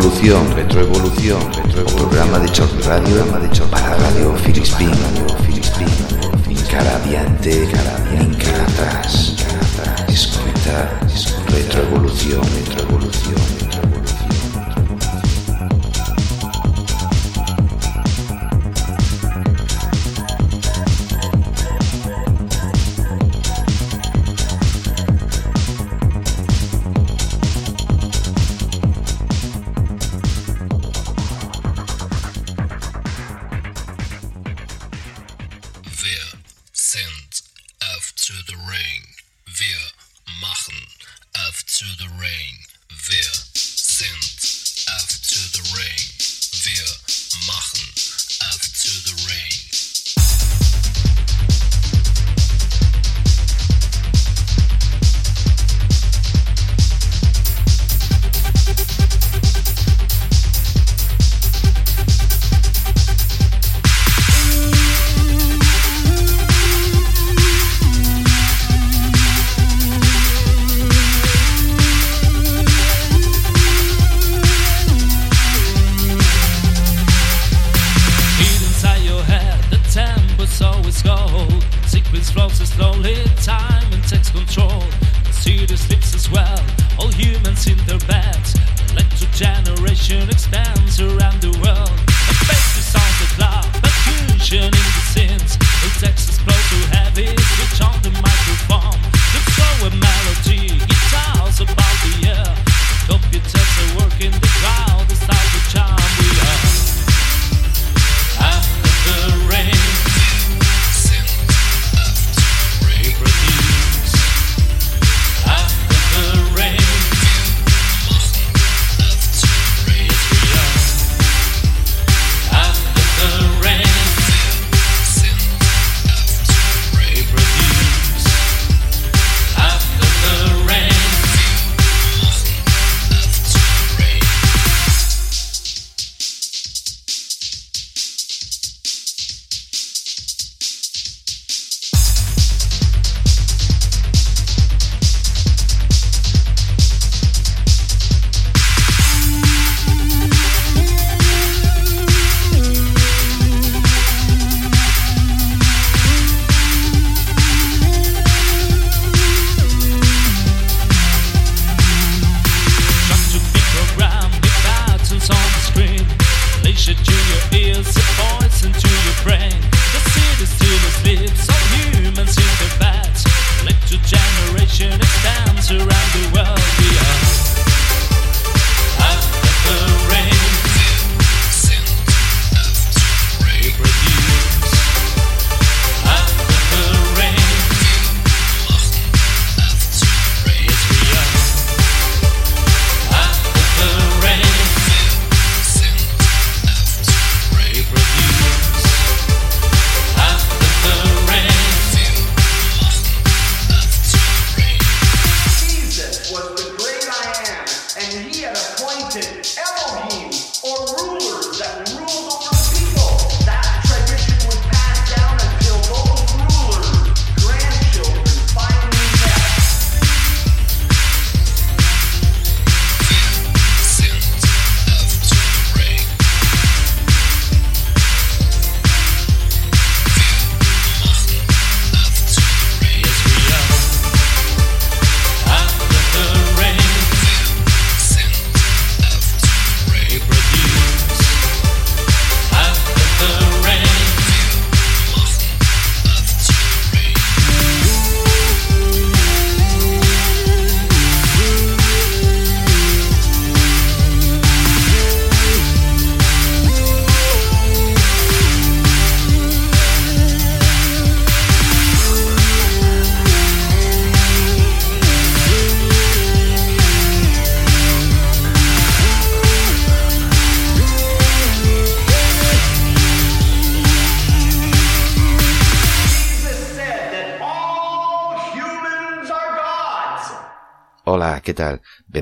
Retroevolución, retroevolución, retroevolución. programa de Chor Radio, programa de Chor para Radio Filispín, Radio Filispín. Cara adiante, cara adiante, cara atrás, cara atrás. Escuta, retroevolución, retroevolución.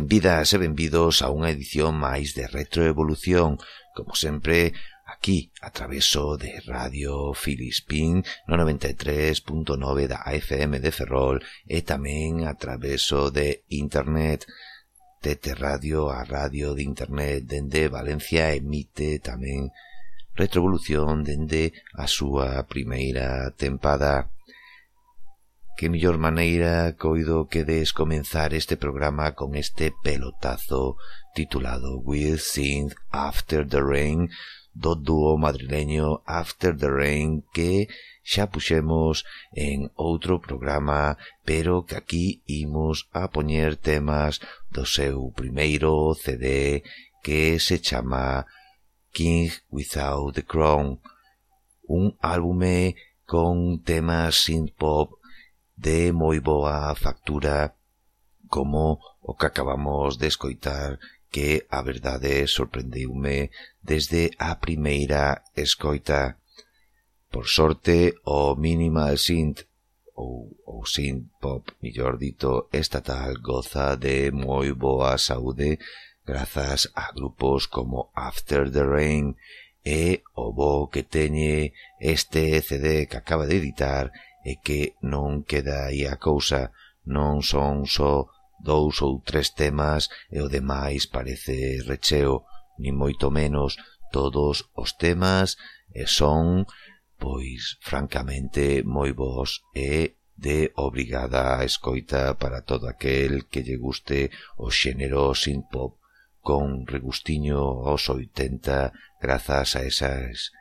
Benvidas e benvidos a unha edición máis de Retroevolución, como sempre, aquí, a traveso de Radio Filispín no 93.9 da AFM de Ferrol e tamén a traveso de Internet. TT Radio, a radio de Internet dende Valencia, emite tamén Retroevolución dende a súa primeira tempada que mellor maneira coido que des comenzar este programa con este pelotazo titulado We'll Sing After the Rain do dúo madrileño After the Rain que xa puxemos en outro programa pero que aquí imos a poñer temas do seu primeiro CD que se chama King Without the Crown un álbume con temas synth-pop de moi boa factura como o que acabamos de escoitar que a verdade sorprendeume desde a primeira escoita. Por sorte, o minimal synth ou o synth pop, millor dito, estatal goza de moi boa saúde grazas a grupos como After the Rain e o bo que teñe este CD que acaba de editar e que non queda aí a cousa, non son só dous ou tres temas e o demais parece recheo, ni moito menos todos os temas e son, pois, francamente, moi bons e de obrigada a escoita para todo aquel que lle guste o xénero synth pop con regustiño aos 80 grazas a esas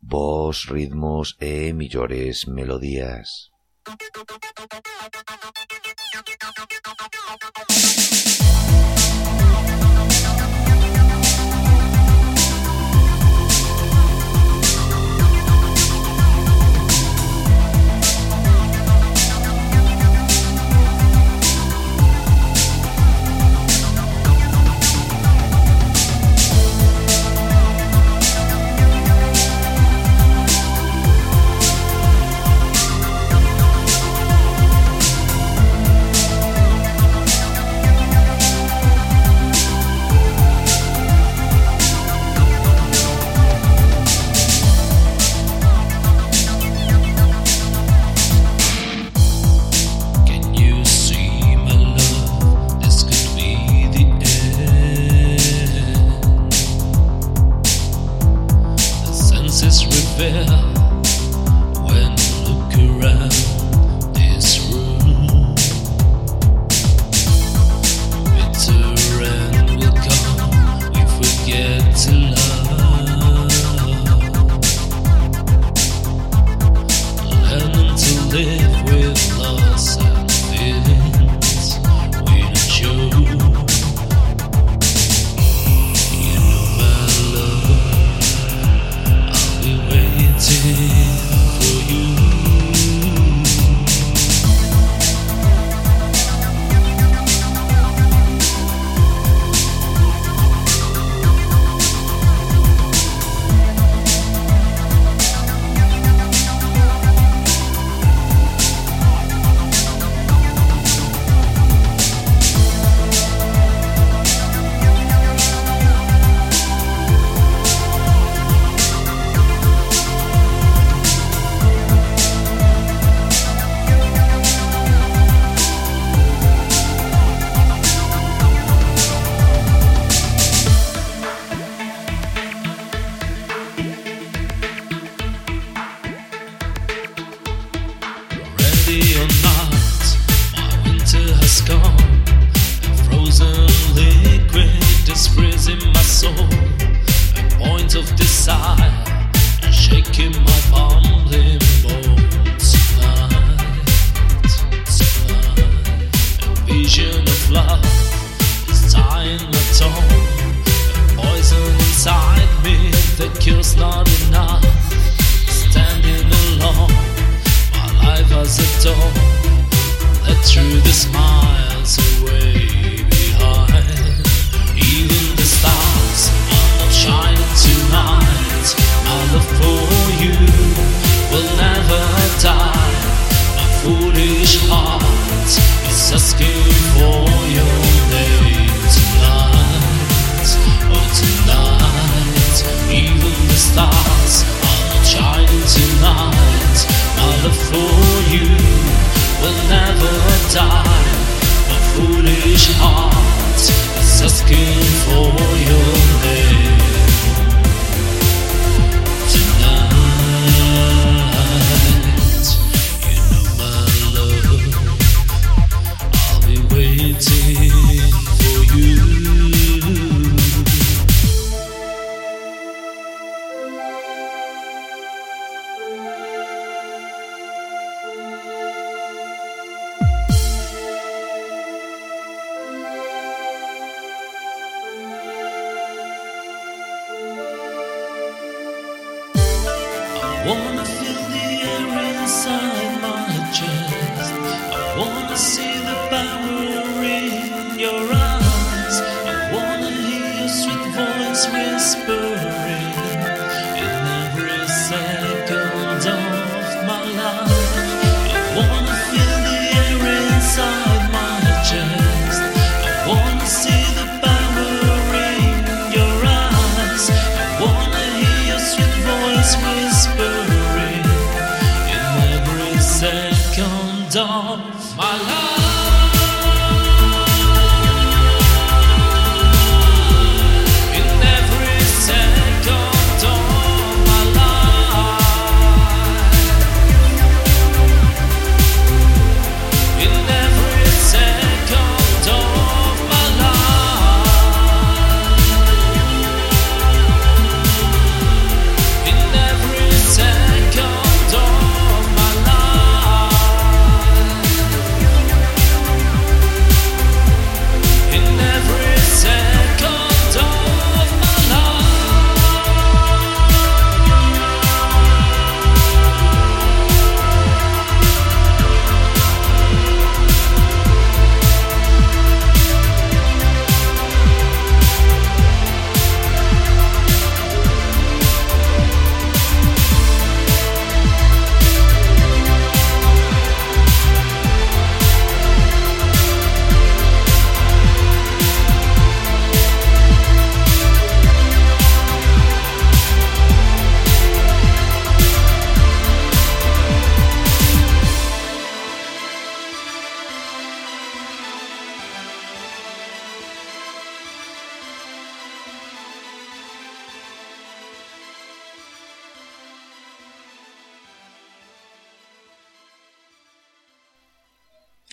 vos ritmos e millores melodías.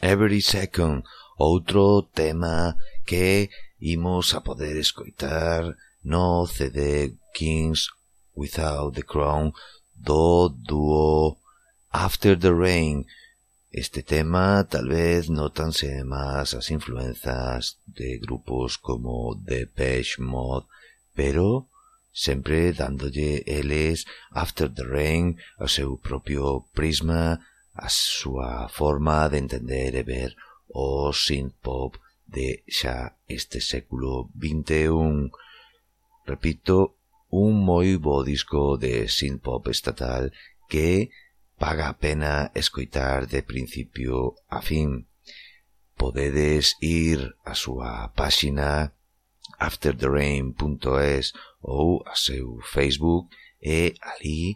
Every Second, outro tema que imos a poder escoitar no CD Kings Without the Crown do dúo After the Rain. Este tema tal vez notanse máis as influenzas de grupos como Depeche Mode, pero sempre dándolle eles After the Rain ao seu propio prisma a súa forma de entender e ver o synth-pop de xa este século XXI. Repito, un moi bo disco de synth-pop estatal que paga a pena escoitar de principio a fin. Podedes ir á súa páxina aftertherain.es ou a seu Facebook e ali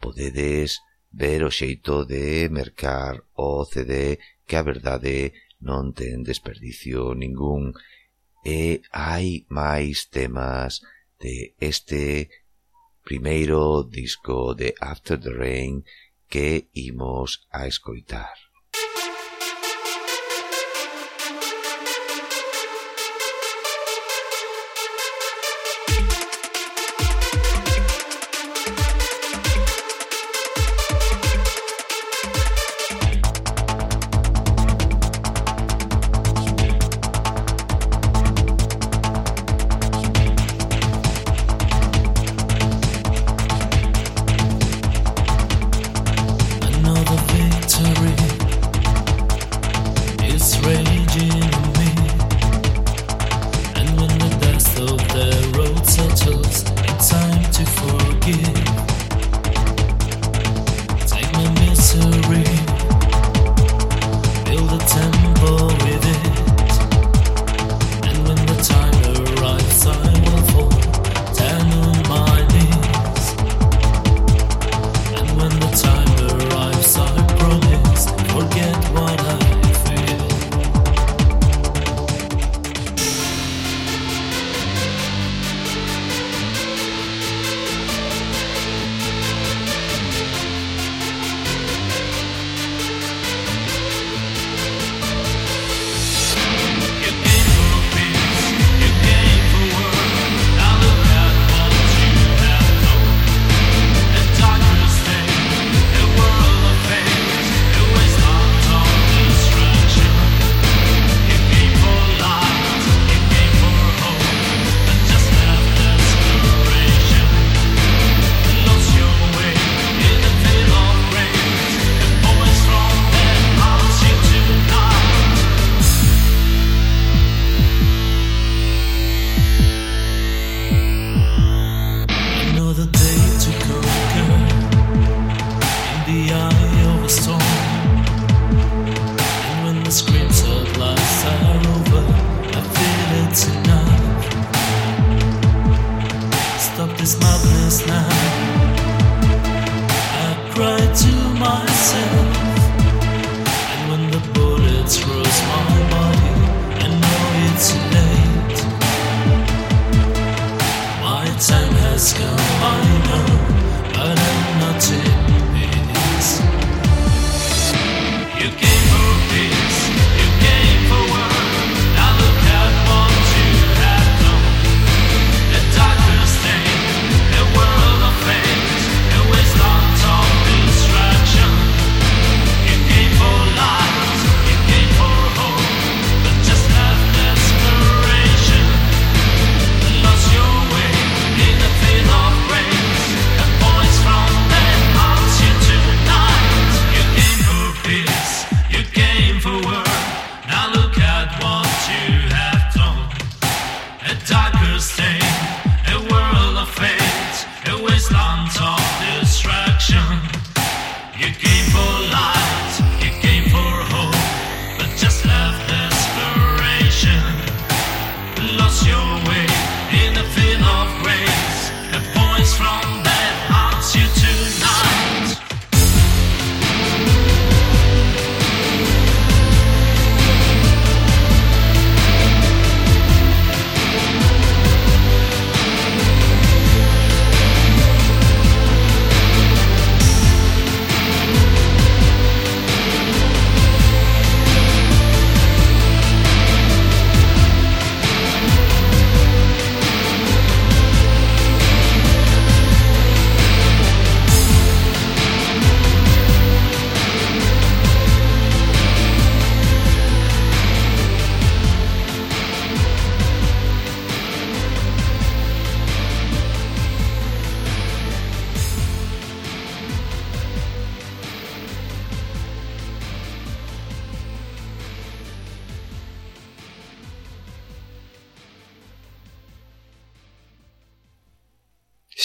podedes ver o xeito de mercar o CD que a verdade non ten desperdicio ningún e hai máis temas de este primeiro disco de After the Rain que imos a escoitar.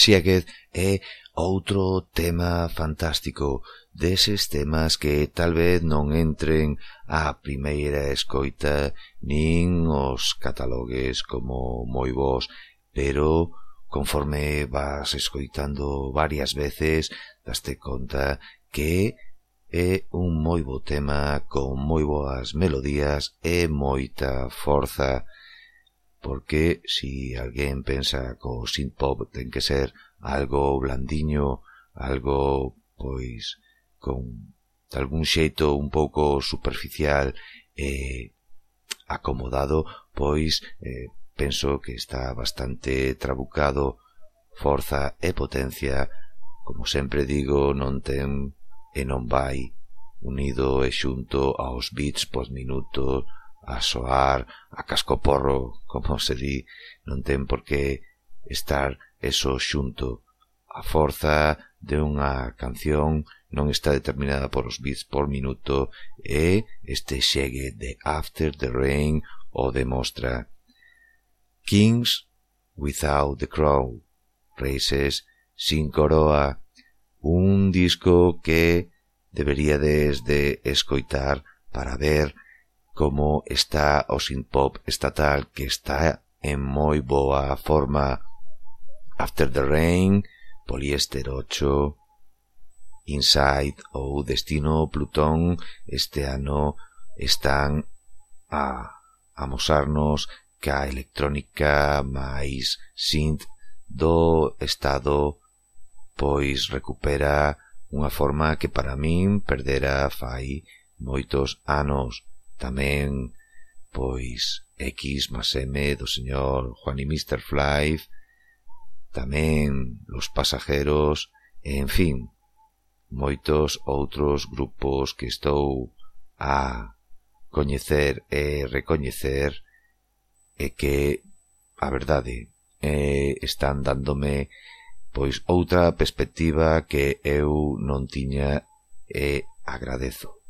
Sieget é outro tema fantástico deses temas que tal vez non entren á primeira escoita nin os catalogues como moi vos, pero conforme vas escoitando varias veces daste conta que é un moi bo tema con moi boas melodías e moita forza porque si alguén pensa que o synth-pop ten que ser algo blandiño, algo, pois, con de algún xeito un pouco superficial e eh, acomodado, pois eh, penso que está bastante trabucado forza e potencia, como sempre digo, non ten e non vai unido e xunto aos bits por minuto a soar a cascoporro, como se di, non ten por que estar eso xunto. A forza de unha canción non está determinada por os bits por minuto e este xegue de After the Rain o demostra. Kings Without the Crow, Races Sin Coroa, un disco que deberíades de escoitar para ver como está o synth-pop estatal que está en moi boa forma After the Rain, Poliéster 8, Inside ou Destino Plutón este ano están a amosarnos ca electrónica máis synth do estado pois recupera unha forma que para min perdera fai moitos anos tamén pois X más M do señor Juan y Mr. Fly tamén Los Pasajeros, en fin, moitos outros grupos que estou a coñecer e recoñecer e que, a verdade, eh, están dándome pois outra perspectiva que eu non tiña e agradezo.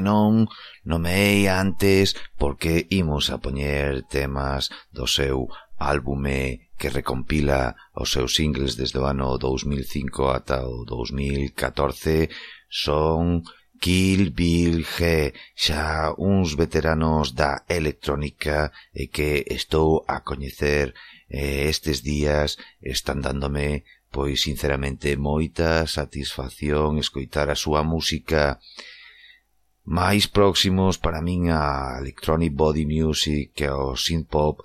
que non nomeei antes porque imos a poñer temas do seu álbume que recompila os seus singles desde o ano 2005 ata o 2014 son Kill Bill G, xa uns veteranos da electrónica e que estou a coñecer estes días están dándome pois sinceramente moita satisfacción escoitar a súa música máis próximos para min a electronic body music que ao synth pop,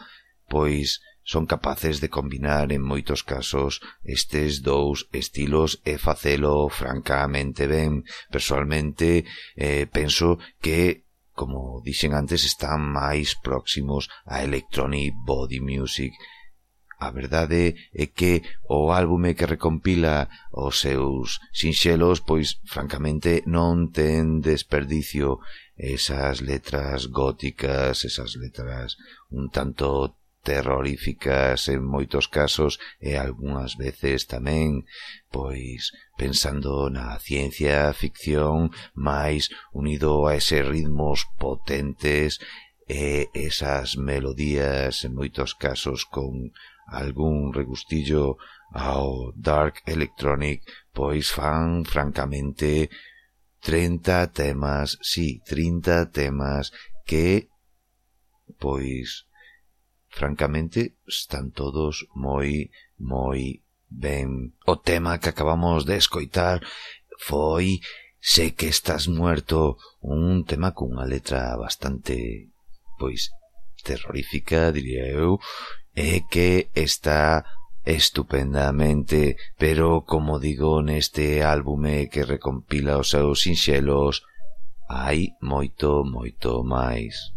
pois son capaces de combinar en moitos casos estes dous estilos e facelo francamente ben. Personalmente, eh, penso que como dixen antes, están máis próximos a electronic body music A verdade é que o álbume que recompila os seus sinxelos, pois, francamente, non ten desperdicio esas letras góticas, esas letras un tanto terroríficas en moitos casos e algunhas veces tamén, pois pensando na ciencia ficción máis unido a ese ritmos potentes e esas melodías en moitos casos con algún regustillo ao dark electronic, pois fan, francamente, 30 temas, sí, 30 temas que, pois, francamente, están todos moi, moi ben. O tema que acabamos de escoitar foi Sé que estás muerto, un tema cunha letra bastante, pois, terrorífica, diría eu, é que está estupendamente, pero como digo neste álbume que recompila os seus sinxelos, hai moito, moito máis.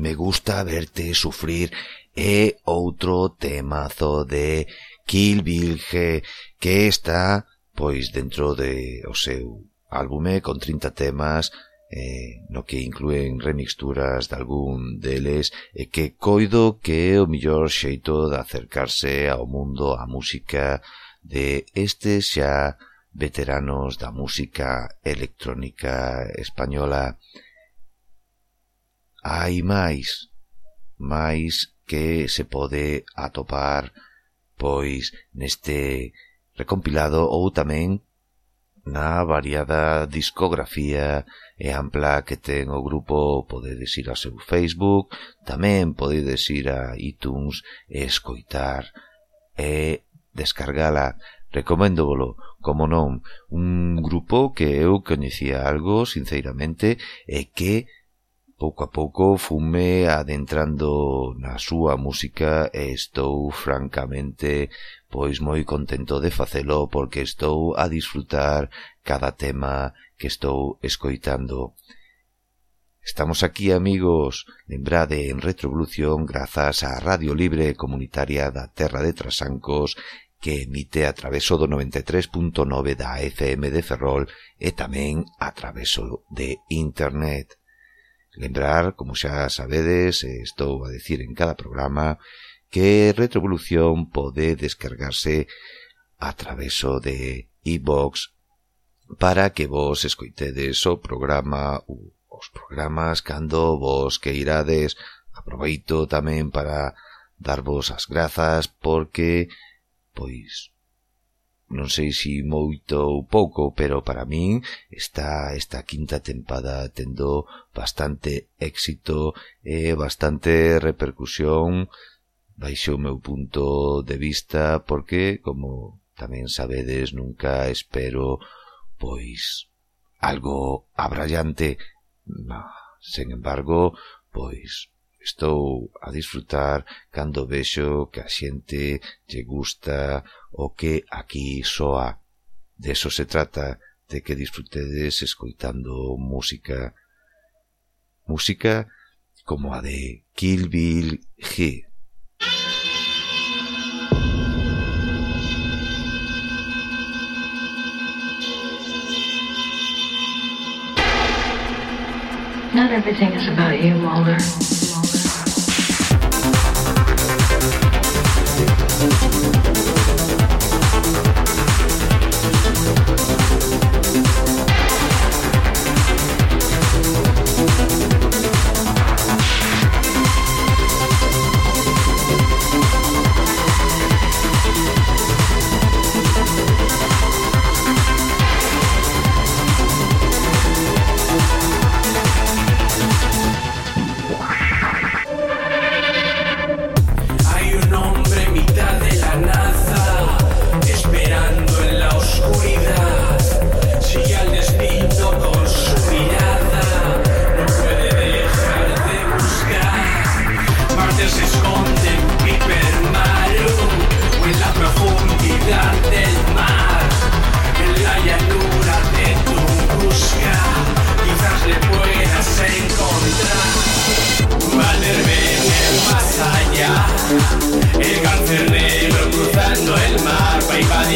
Me gusta verte sufrir é outro temazo de Kill Bilge que está pois dentro de o seu álbume con 30 temas eh, no que incluen remixturas de algún deles e que coido que é o millor xeito de acercarse ao mundo a música de estes xa veteranos da música electrónica española. Hai máis, máis que se pode atopar pois neste recompilado ou tamén na variada discografía e ampla que ten o grupo podedes ir ao seu Facebook, tamén podedes ir a iTunes e escoitar e descargala. recoméndovolo, como non, un grupo que eu coñecía algo, sinceramente e que Pouco a pouco fume adentrando na súa música e estou francamente pois moi contento de facelo porque estou a disfrutar cada tema que estou escoitando. Estamos aquí, amigos, lembrade en Retrovolución grazas á Radio Libre Comunitaria da Terra de Trasancos que emite a traveso do 93.9 da FM de Ferrol e tamén a traveso de Internet. Lembrar, como xa sabedes, estou a decir en cada programa, que Retrovolución pode descargarse a traveso de iBox e para que vos escoitedes o programa ou os programas cando vos que irades. Aproveito tamén para darvos as grazas porque, pois, non sei si moito ou pouco, pero para min está esta quinta tempada tendo bastante éxito e bastante repercusión baixo o meu punto de vista porque, como tamén sabedes, nunca espero pois algo abrallante. Sen embargo, pois Estou a disfrutar cando vexo que a xente lle gusta o que aquí soa. De eso se trata, de que disfrutedes escoitando música. Música como a de Kill Bill G. Not everything is about you, Walter.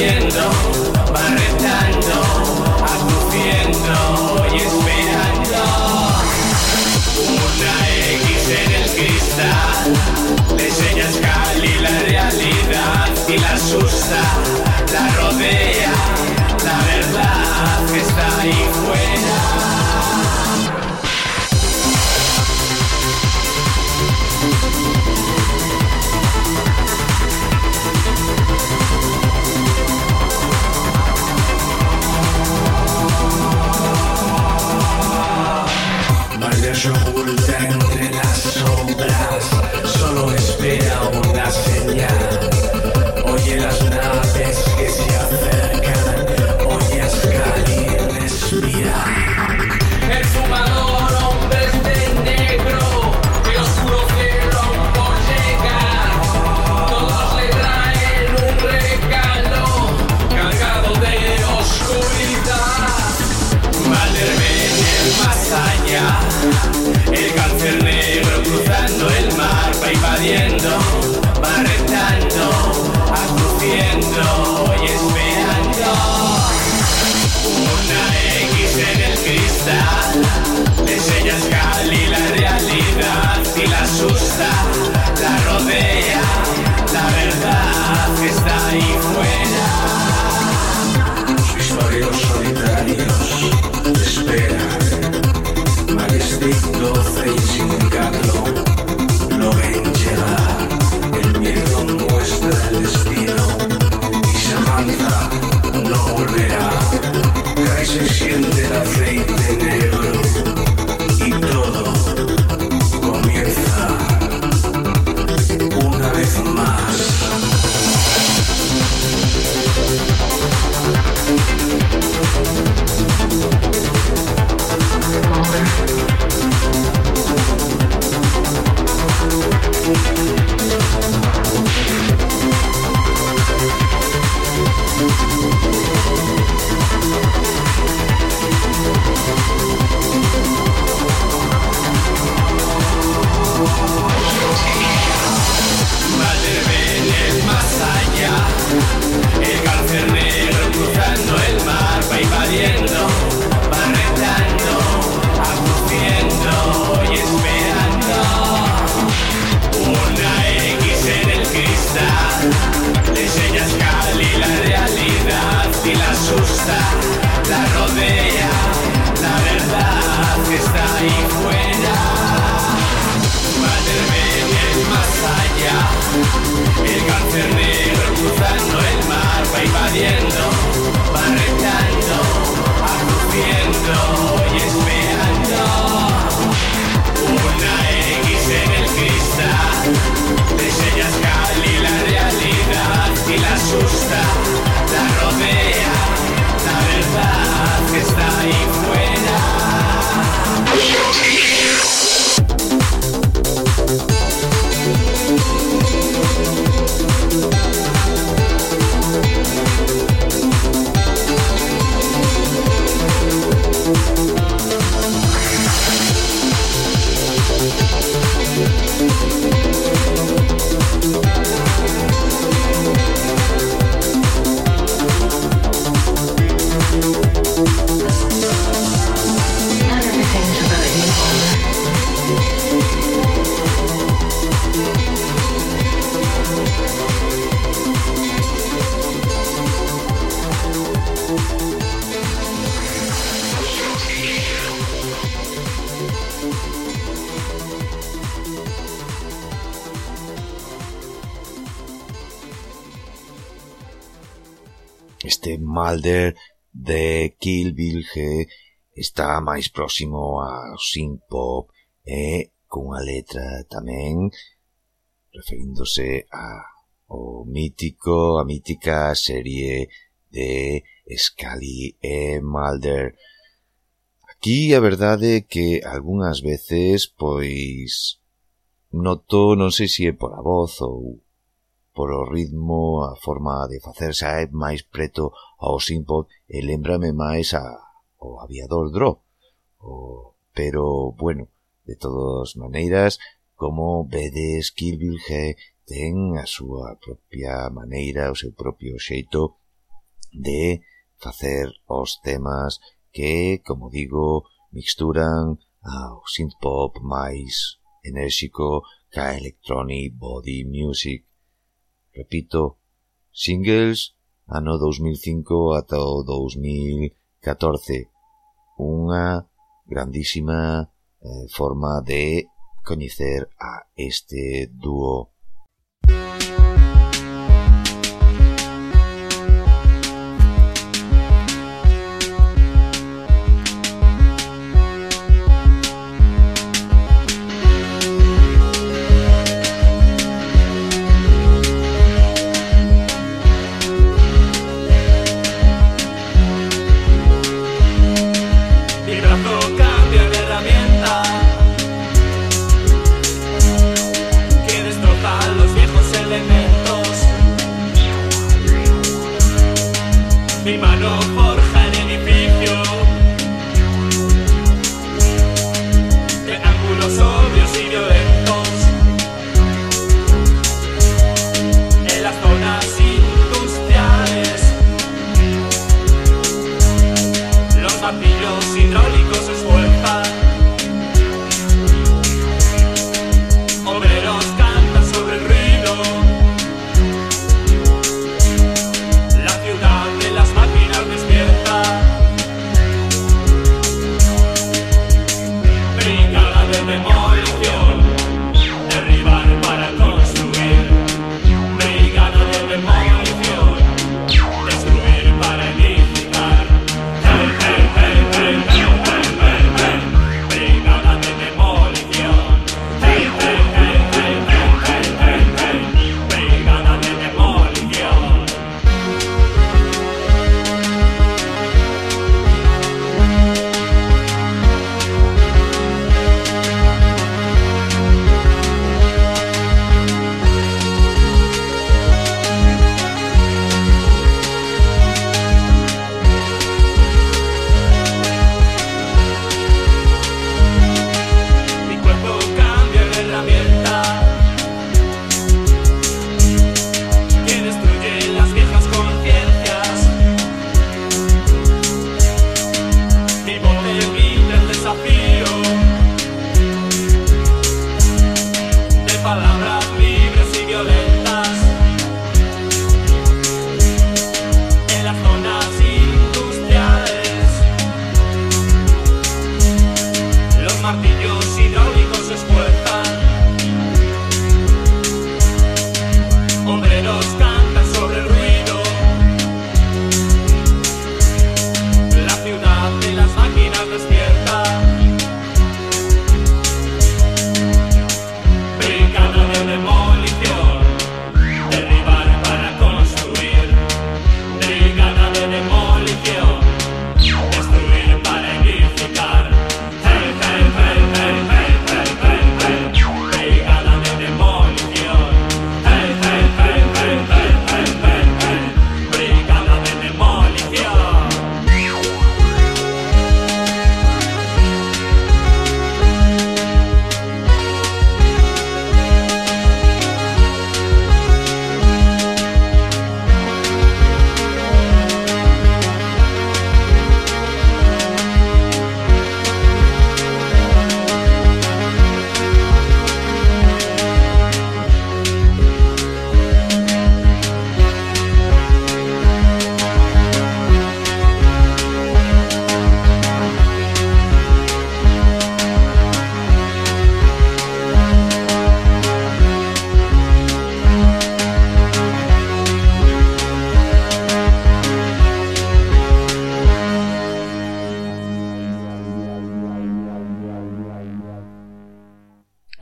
in the Wilder de Kill Bill G está máis próximo ao synth-pop e cunha letra tamén referíndose a o mítico, a mítica serie de Scully e Mulder. Aquí a verdade é que algunhas veces, pois, noto, non sei se é por a voz ou por o ritmo, a forma de facerse é máis preto ao Simpod e lembrame máis a, o aviador Dro. O, pero, bueno, de todas maneiras, como vedes, Kill Bill G ten a súa propia maneira, o seu propio xeito de facer os temas que, como digo, mixturan ao synth-pop máis enérxico ca electronic body music. Repito, singles ano 2005 ata o 2014. Unha grandísima eh, forma de coñecer a este dúo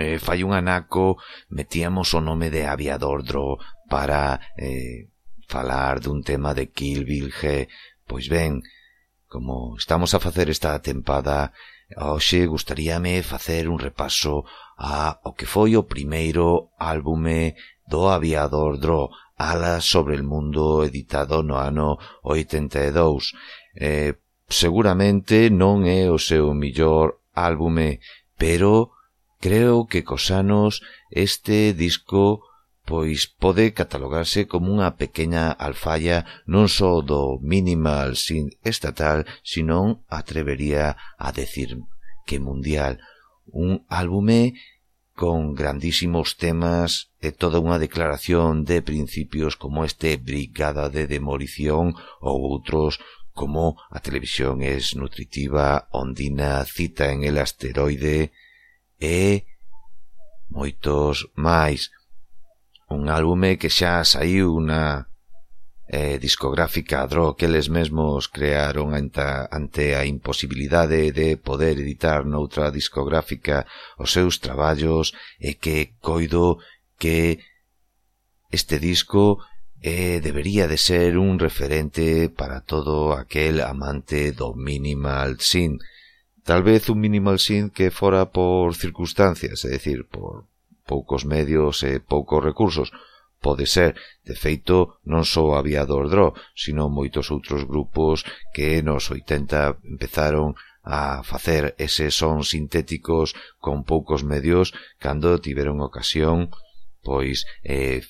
eh, fai un anaco metíamos o nome de aviador dro para eh, falar dun tema de Kill Bill G. Pois ben, como estamos a facer esta tempada, hoxe gustaríame facer un repaso a o que foi o primeiro álbume do aviador dro Alas sobre el mundo editado no ano 82. Eh, seguramente non é o seu millor álbume, pero Creo que cos anos este disco pois pode catalogarse como unha pequena alfalla non só do minimal sin estatal, senón atrevería a decir que mundial, un álbume con grandísimos temas e toda unha declaración de principios como este Brigada de Demolición ou outros como a televisión es nutritiva, Ondina, Cita en el asteroide, e moitos máis. Un álbume que xa saiu na eh, discográfica Dro que eles mesmos crearon anta, ante a imposibilidade de poder editar noutra discográfica os seus traballos e que coido que este disco eh, debería de ser un referente para todo aquel amante do minimal synth Tal vez un minimal synth que fora por circunstancias, é dicir, por poucos medios e poucos recursos. Pode ser, de feito, non só había Door sino moitos outros grupos que nos 80 empezaron a facer ese son sintéticos con poucos medios cando tiveron ocasión, pois eh,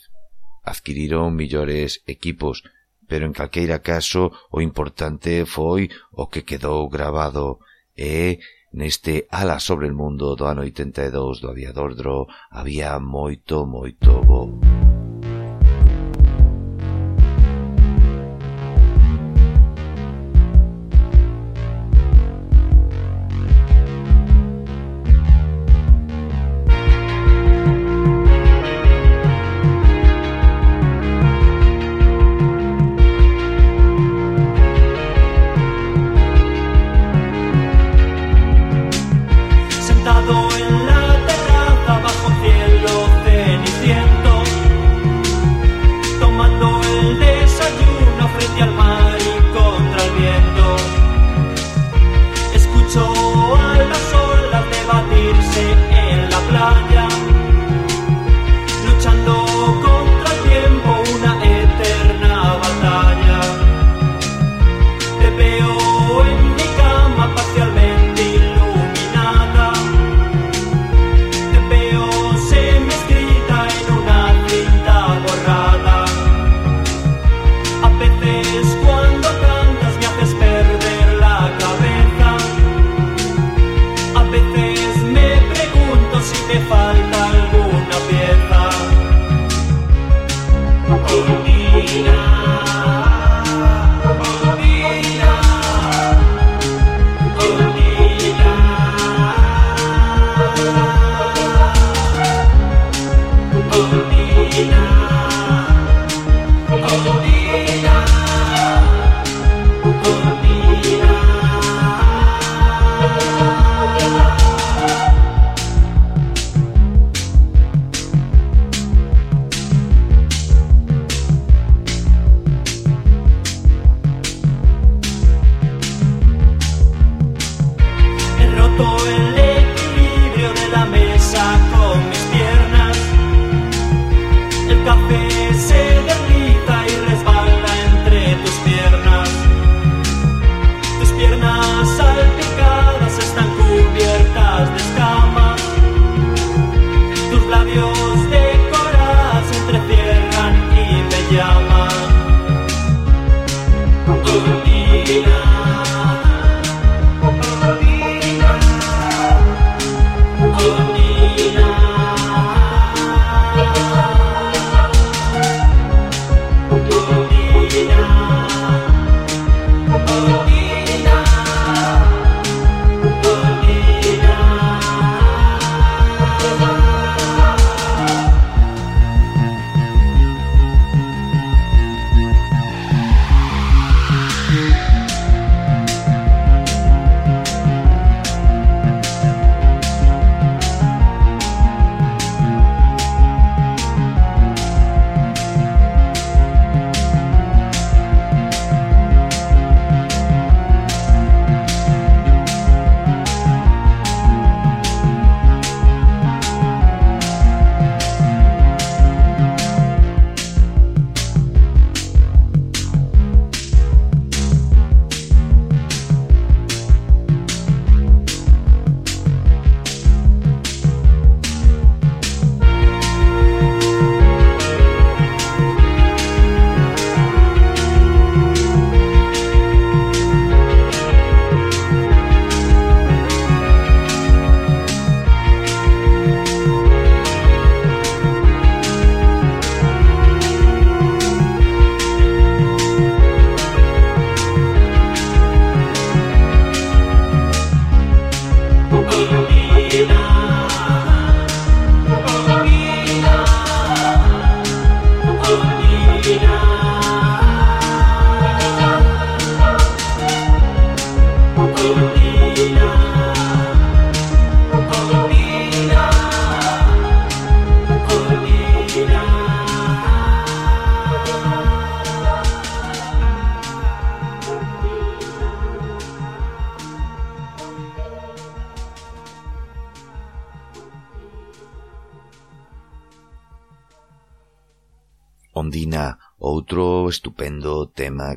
adquiriron millores equipos, pero en calqueira caso o importante foi o que quedou grabado E neste Ala sobre el mundo do ano 82 do aviador dro había moito, moito bo.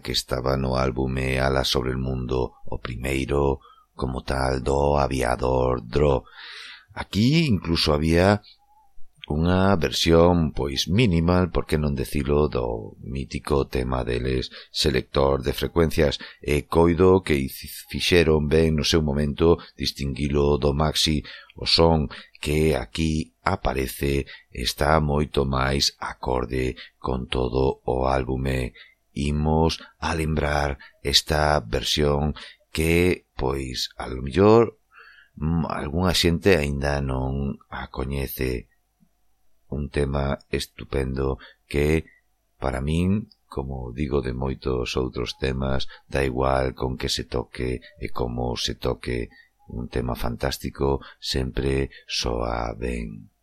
que estaba no álbume Alas sobre el mundo, o primeiro, como tal, do Aviador Dro. Aquí incluso había unha versión pois minimal, por que non decilo, do mítico tema deles selector de frecuencias e coido que fixeron ben no seu momento distinguilo do maxi o son que aquí aparece está moito máis acorde con todo o álbume imos a lembrar esta versión que, pois, a lo mellor, mm, algunha xente aínda non a coñece un tema estupendo que, para min, como digo de moitos outros temas, da igual con que se toque e como se toque un tema fantástico, sempre soa ben.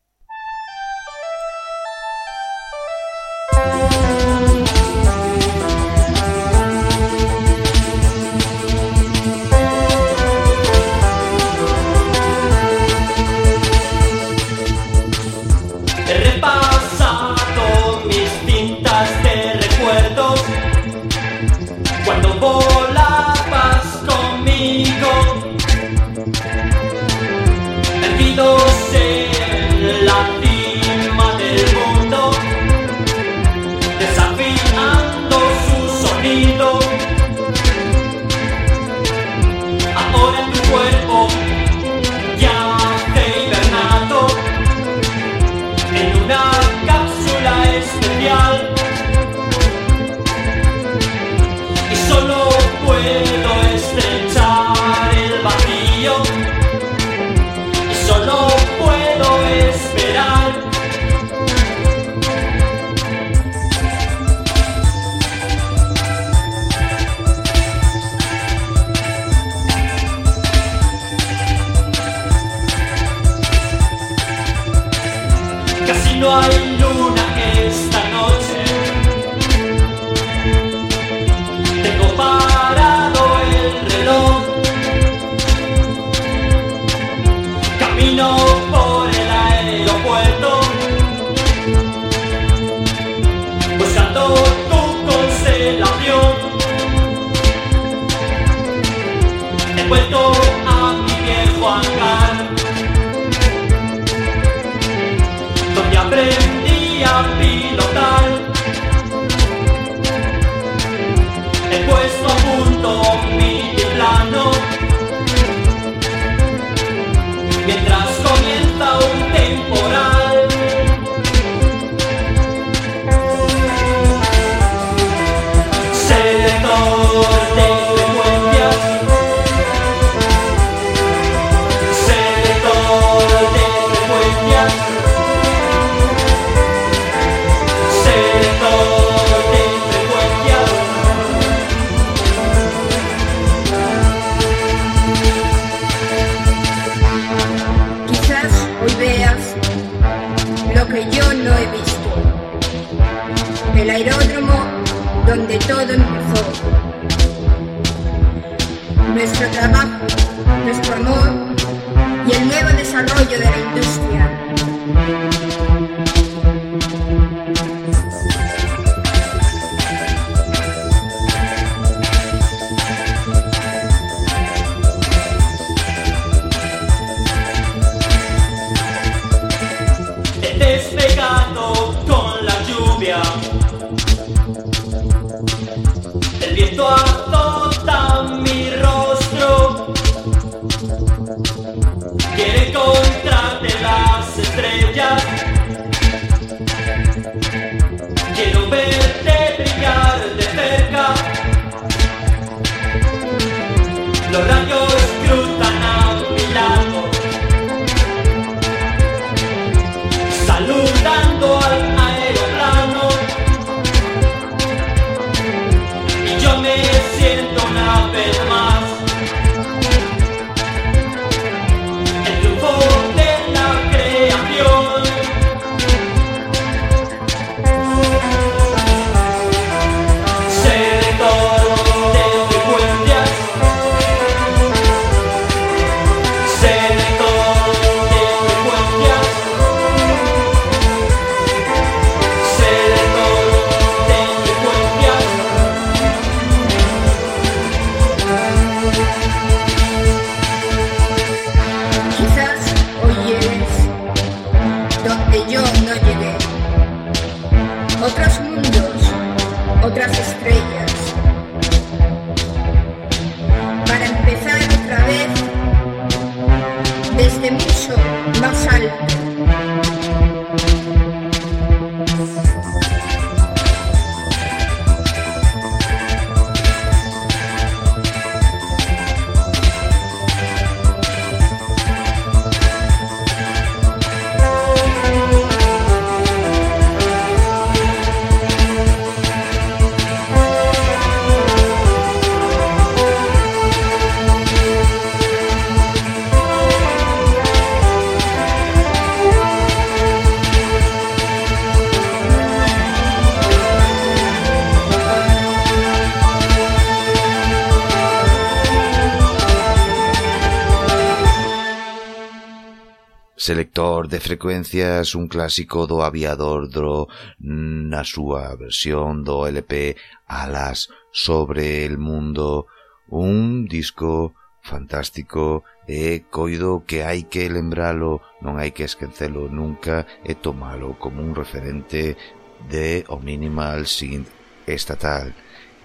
frecuencias un clásico do aviador dro na súa versión do LP Alas sobre el mundo, un disco fantástico e coido que hai que lembralo, non hai que esquecelo nunca e tomalo como un referente de o minimal synth estatal.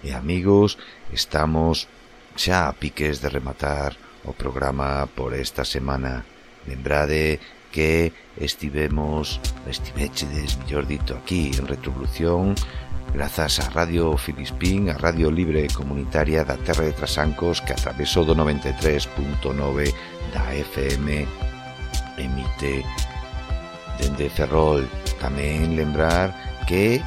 E amigos, estamos xa a piques de rematar o programa por esta semana. Lembrade que estivemos, estivechedes, mellor dito, aquí en Retrovolución, grazas a Radio Filispín, a Radio Libre Comunitaria da Terra de Trasancos que atravesou do 93.9 da FM emite dende Ferrol. Tamén lembrar que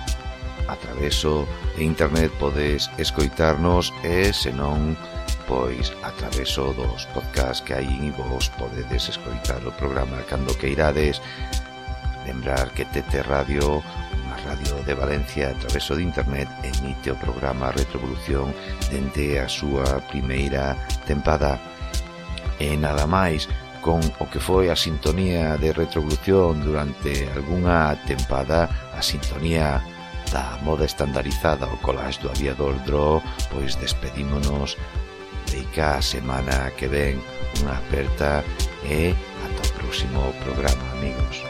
atraveso de internet podes escoitarnos e senón non Despois, a través dos podcast que hai vos podedes escoitar o programa cando queirades. Lembrar que TT Radio, a radio de Valencia a través de internet, emite o programa Retrovolución dende a súa primeira tempada. E nada máis, con o que foi a sintonía de Retrovolución durante algunha tempada, a sintonía da moda estandarizada o collage do aviador Dro, pois despedímonos Rica a semana que ven. Unha aperta e ata o próximo programa, amigos.